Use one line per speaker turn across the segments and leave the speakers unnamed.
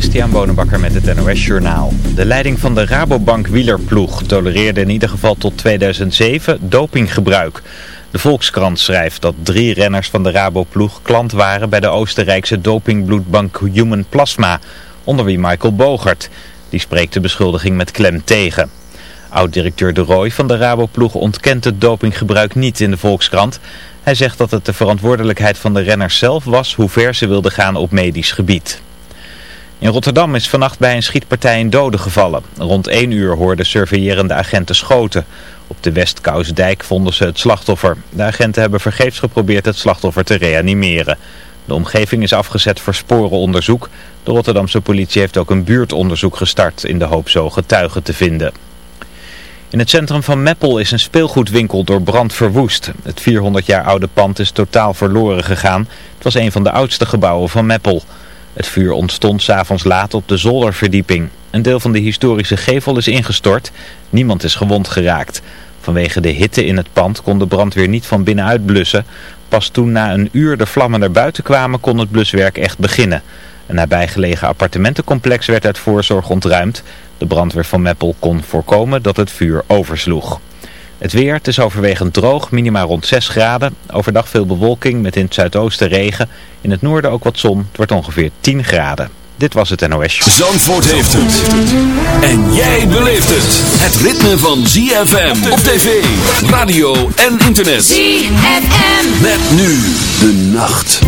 Christian Bonenbakker met het NOS Journaal. De leiding van de Rabobank wielerploeg tolereerde in ieder geval tot 2007 dopinggebruik. De Volkskrant schrijft dat drie renners van de Raboploeg klant waren bij de Oostenrijkse dopingbloedbank Human Plasma, onder wie Michael Bogert. Die spreekt de beschuldiging met klem tegen. Oud-directeur De Roy van de Raboploeg ontkent het dopinggebruik niet in de Volkskrant. Hij zegt dat het de verantwoordelijkheid van de renners zelf was hoe ver ze wilden gaan op medisch gebied. In Rotterdam is vannacht bij een schietpartij een dode gevallen. Rond 1 uur hoorden surveillerende agenten schoten. Op de Westkousdijk vonden ze het slachtoffer. De agenten hebben vergeefs geprobeerd het slachtoffer te reanimeren. De omgeving is afgezet voor sporenonderzoek. De Rotterdamse politie heeft ook een buurtonderzoek gestart in de hoop zo getuigen te vinden. In het centrum van Meppel is een speelgoedwinkel door brand verwoest. Het 400 jaar oude pand is totaal verloren gegaan. Het was een van de oudste gebouwen van Meppel. Het vuur ontstond s'avonds laat op de zolderverdieping. Een deel van de historische gevel is ingestort. Niemand is gewond geraakt. Vanwege de hitte in het pand kon de brandweer niet van binnenuit blussen. Pas toen na een uur de vlammen naar buiten kwamen kon het bluswerk echt beginnen. Een nabijgelegen appartementencomplex werd uit voorzorg ontruimd. De brandweer van Meppel kon voorkomen dat het vuur oversloeg. Het weer, het is overwegend droog, minima rond 6 graden. Overdag veel bewolking met in het zuidoosten regen. In het noorden ook wat zon. Het wordt ongeveer 10 graden. Dit was het NOS Show.
Zandvoort heeft het. En jij beleeft het. Het ritme van ZFM op tv, radio en internet.
ZFM.
Met nu de nacht.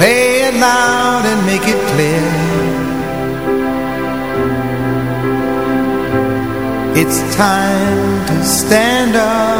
Play it loud and make it clear. It's time to stand up.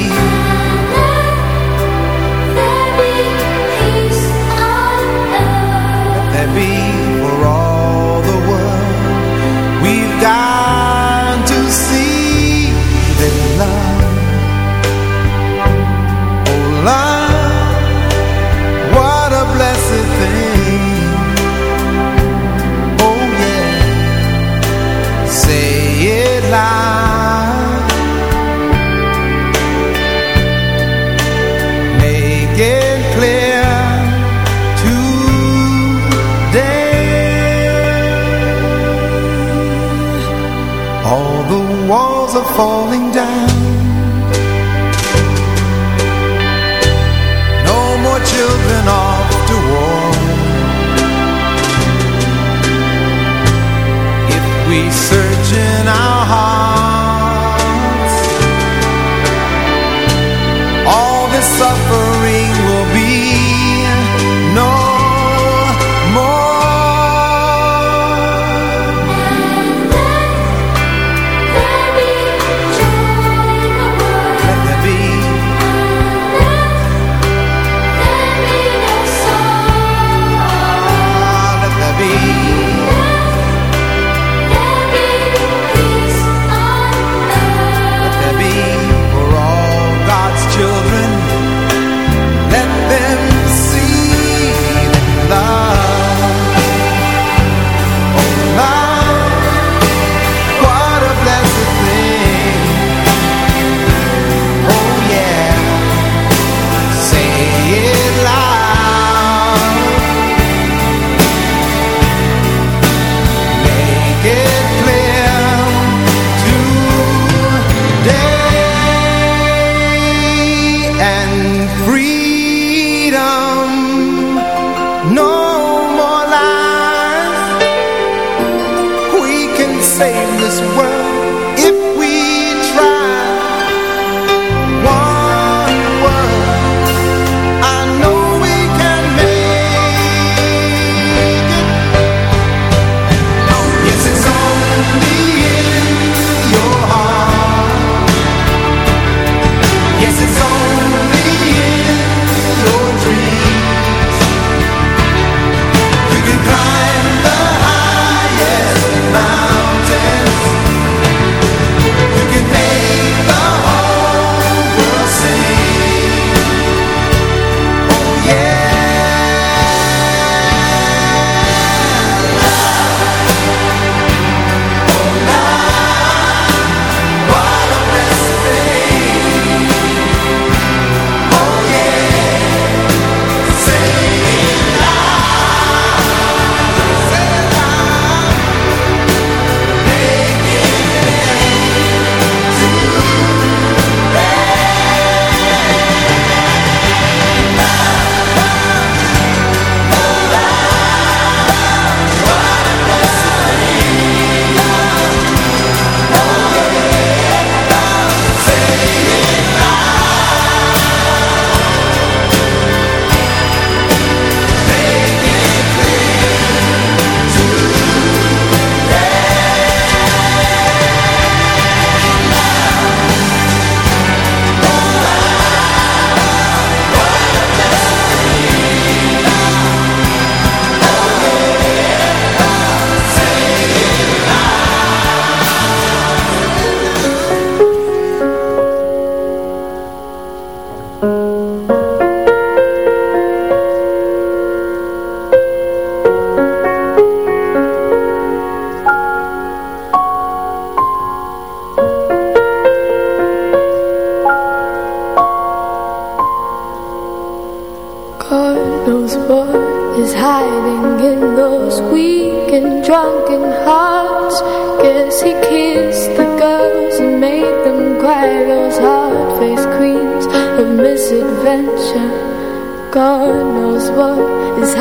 falling down. No more children off to war. If we
serve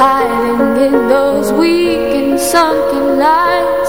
hiding in those weak and sunken lines.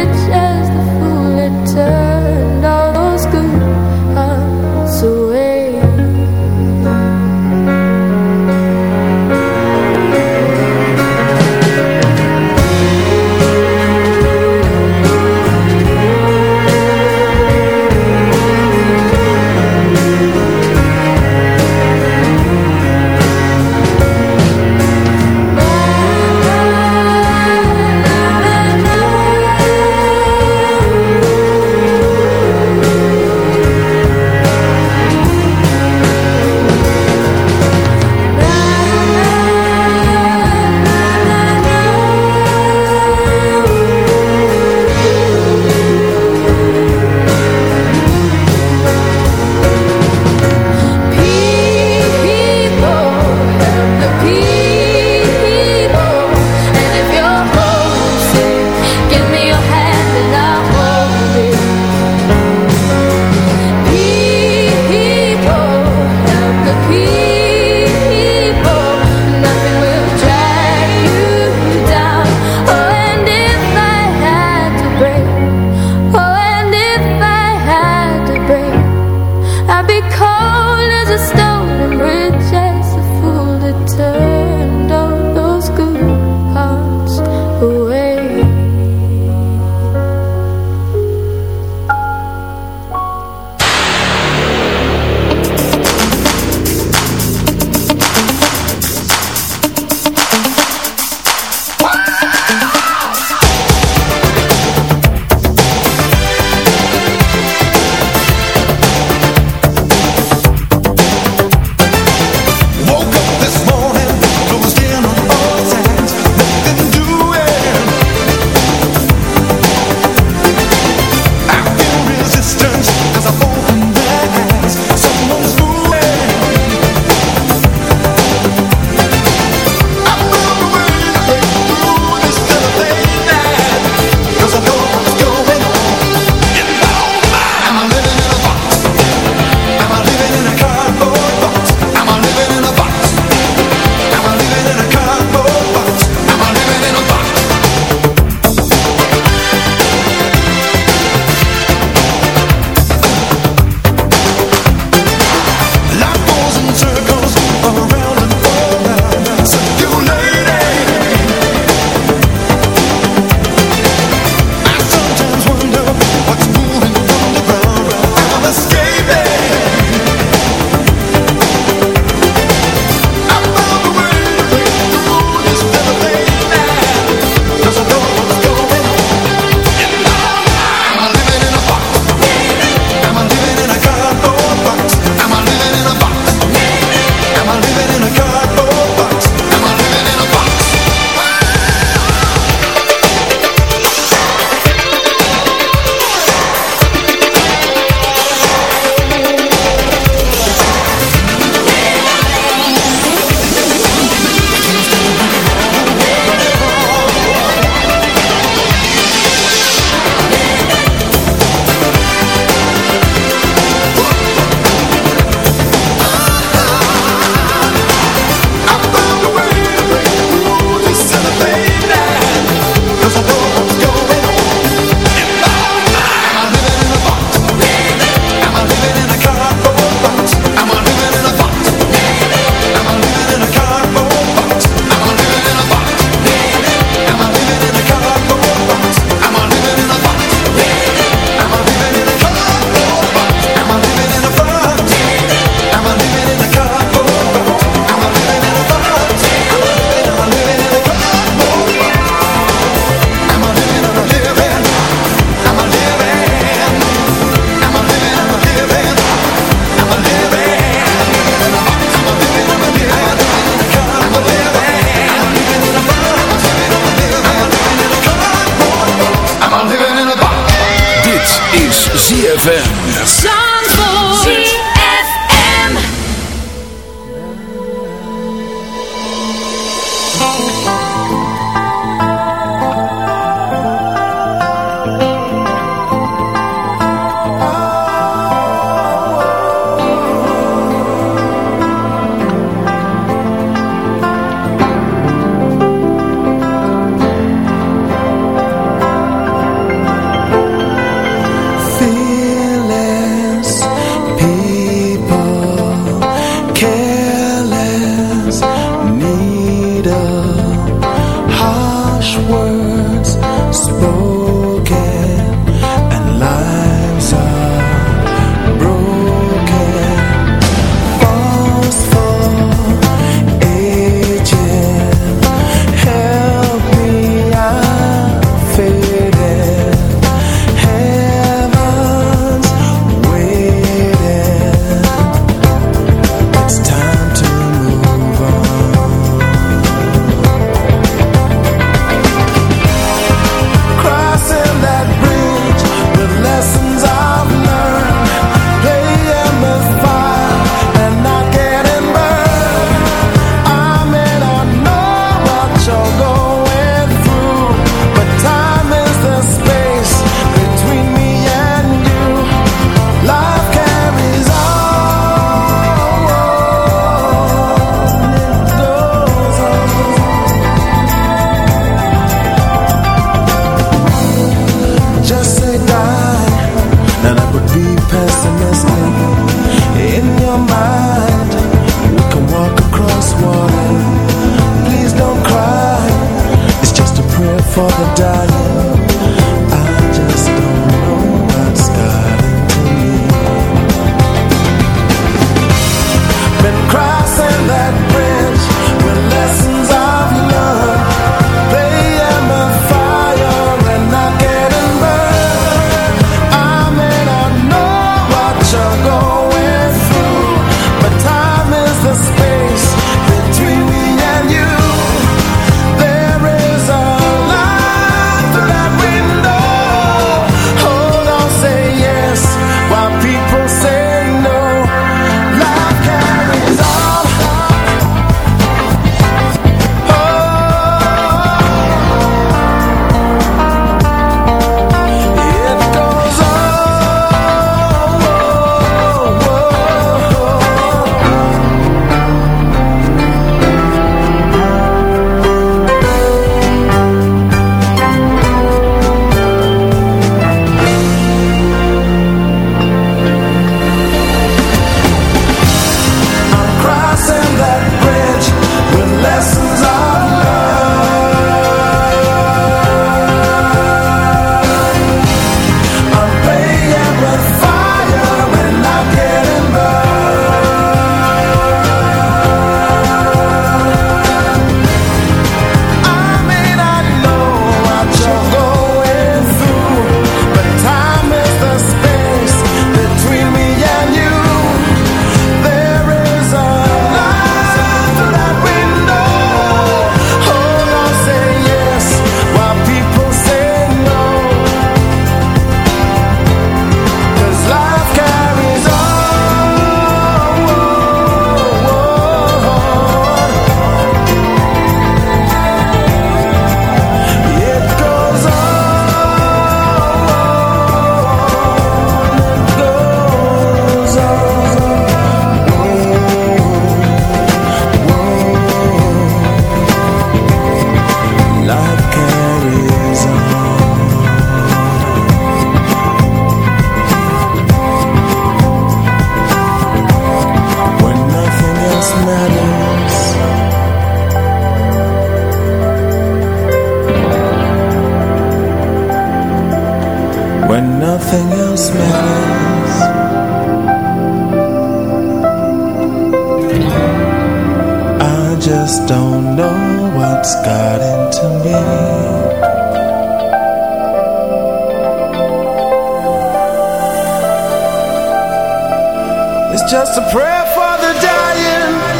just a prayer for the dying.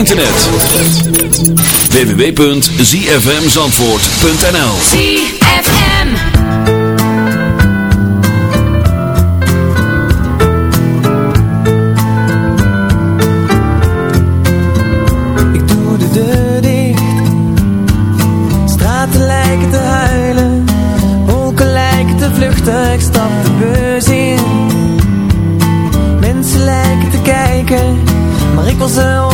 internet. www.zfmzandvoort.nl
Ik doe de deur dicht. Straten lijken te huilen. Wolken lijken te vluchten. Ik stap de bus in. Mensen lijken te kijken. Maar ik was
er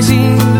crazy.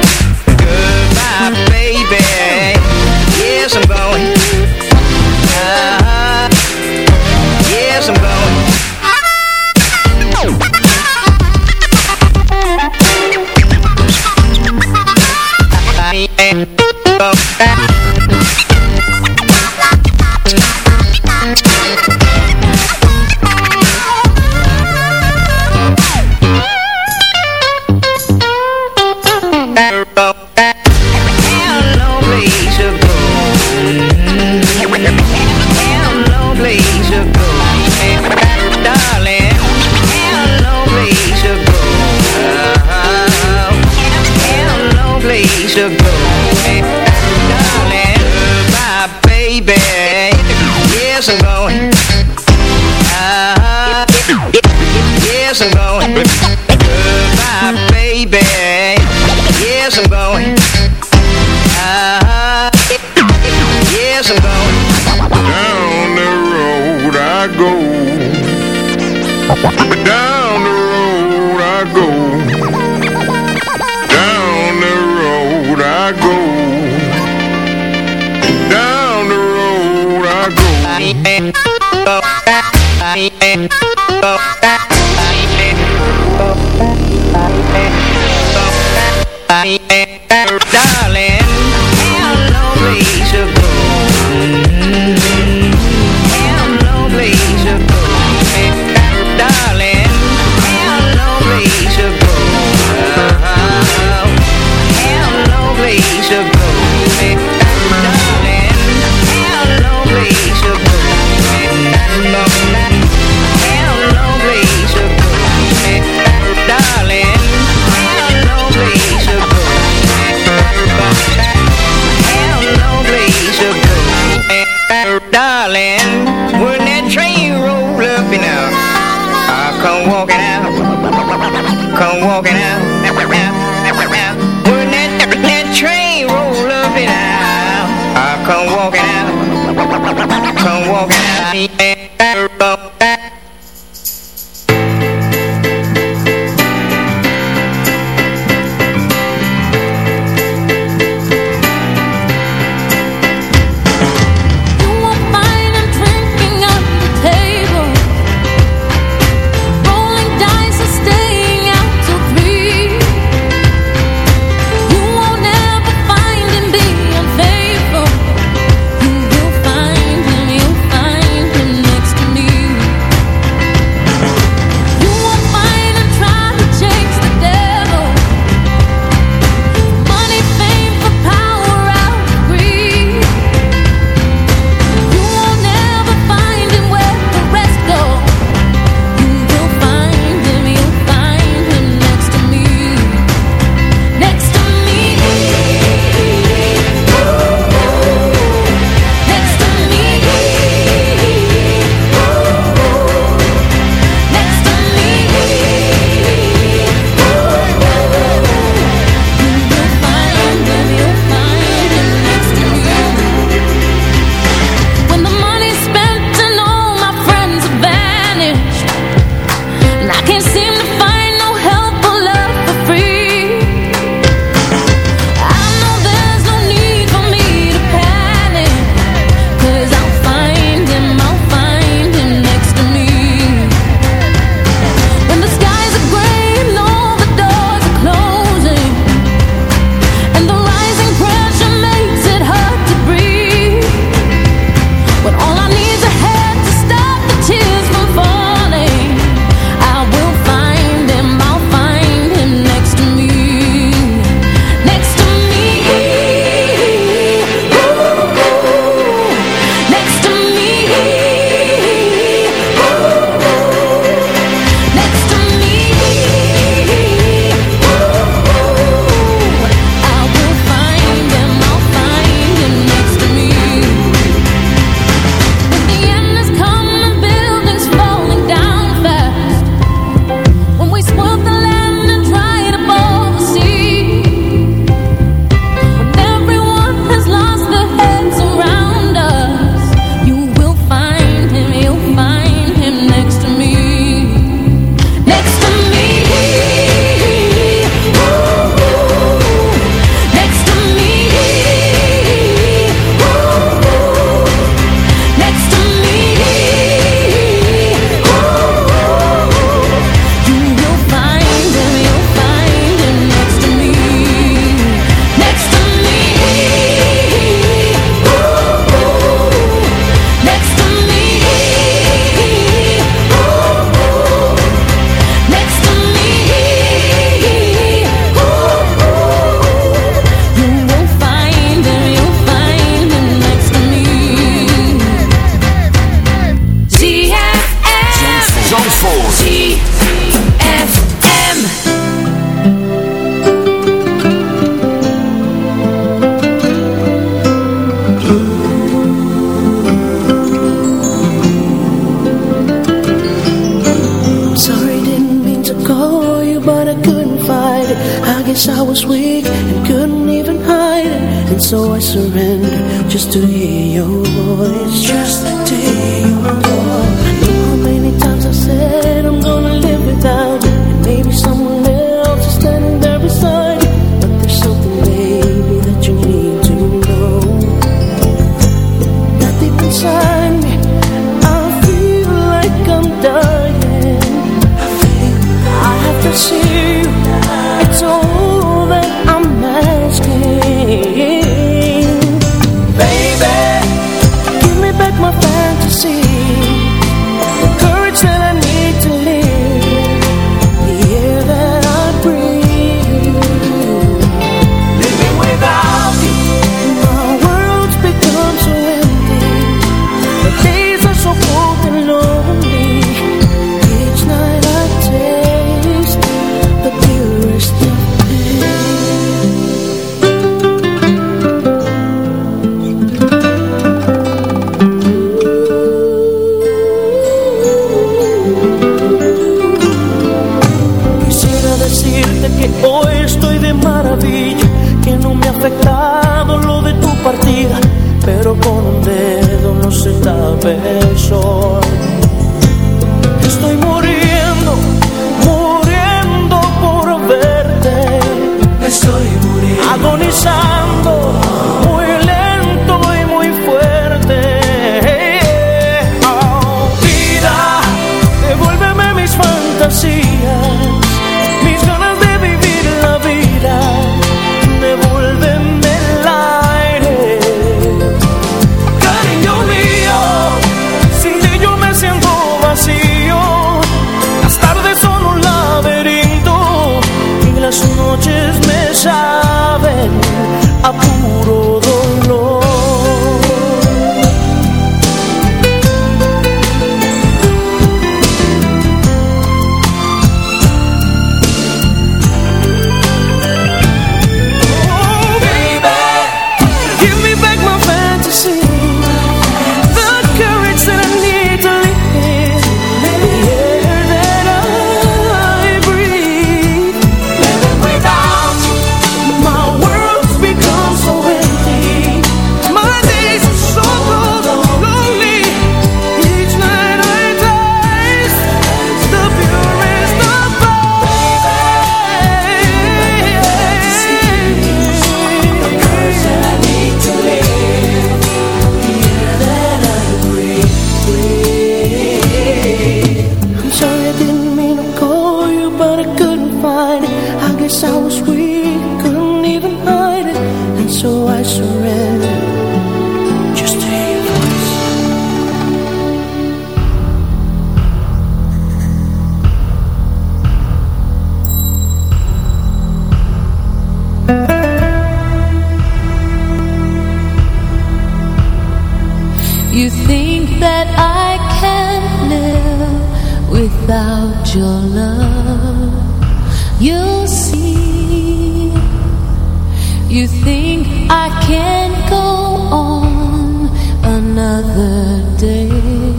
Think I can't go on another day.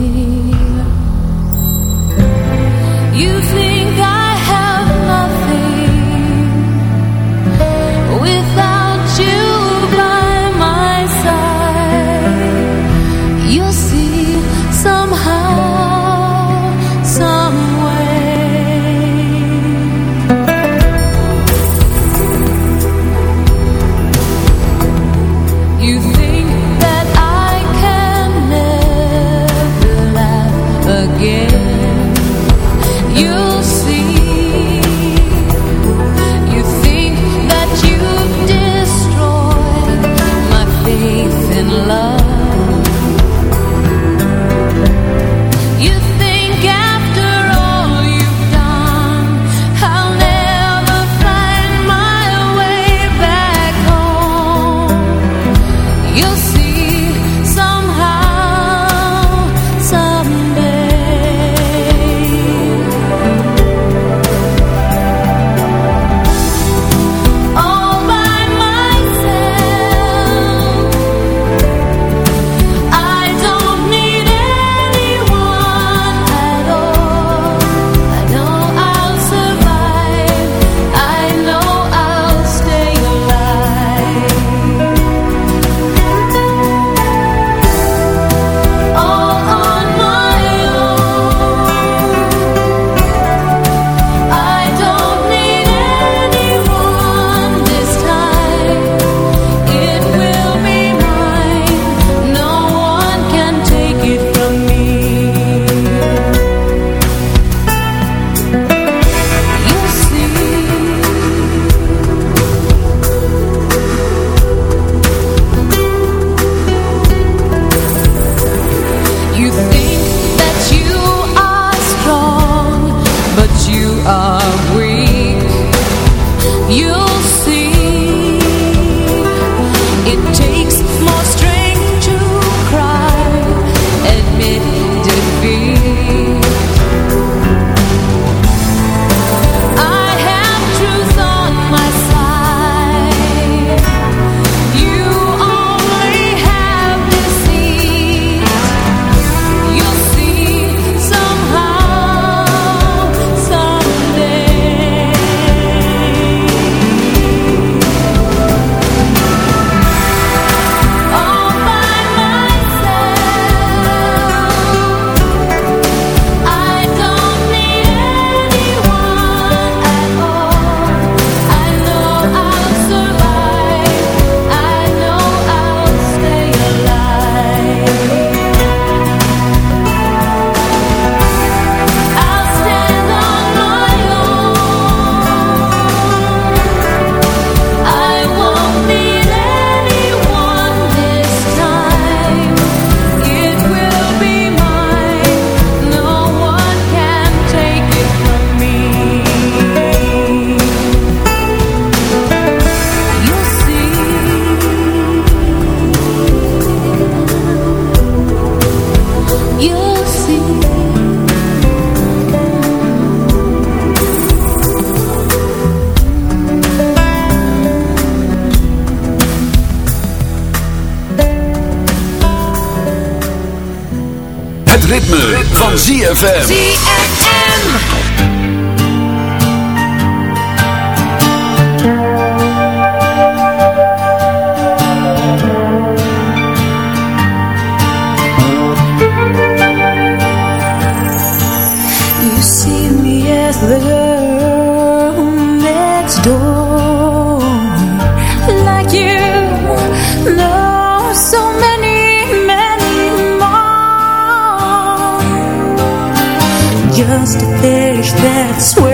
Van ZFM.
ZFM.
that's where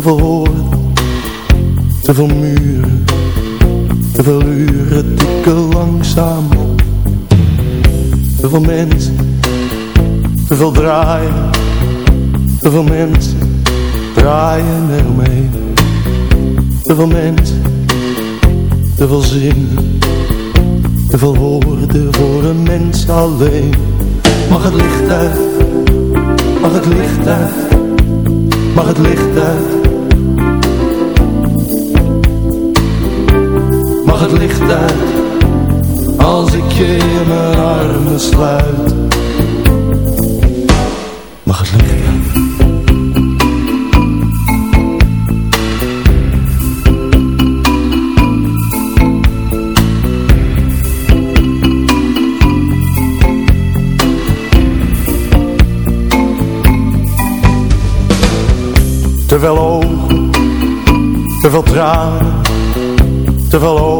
the
whole Mag het licht uit,
als ik je in mijn armen sluit. Mag het licht uit. Te veel ogen, te veel tranen, te veel ogen,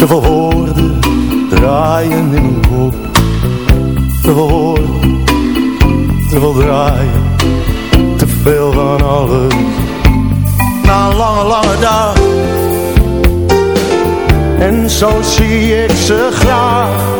Te veel woorden draaien in mijn kop. Te veel te veel draaien, te veel van alles. Na een lange, lange dag. En zo zie ik ze graag.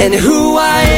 And who I am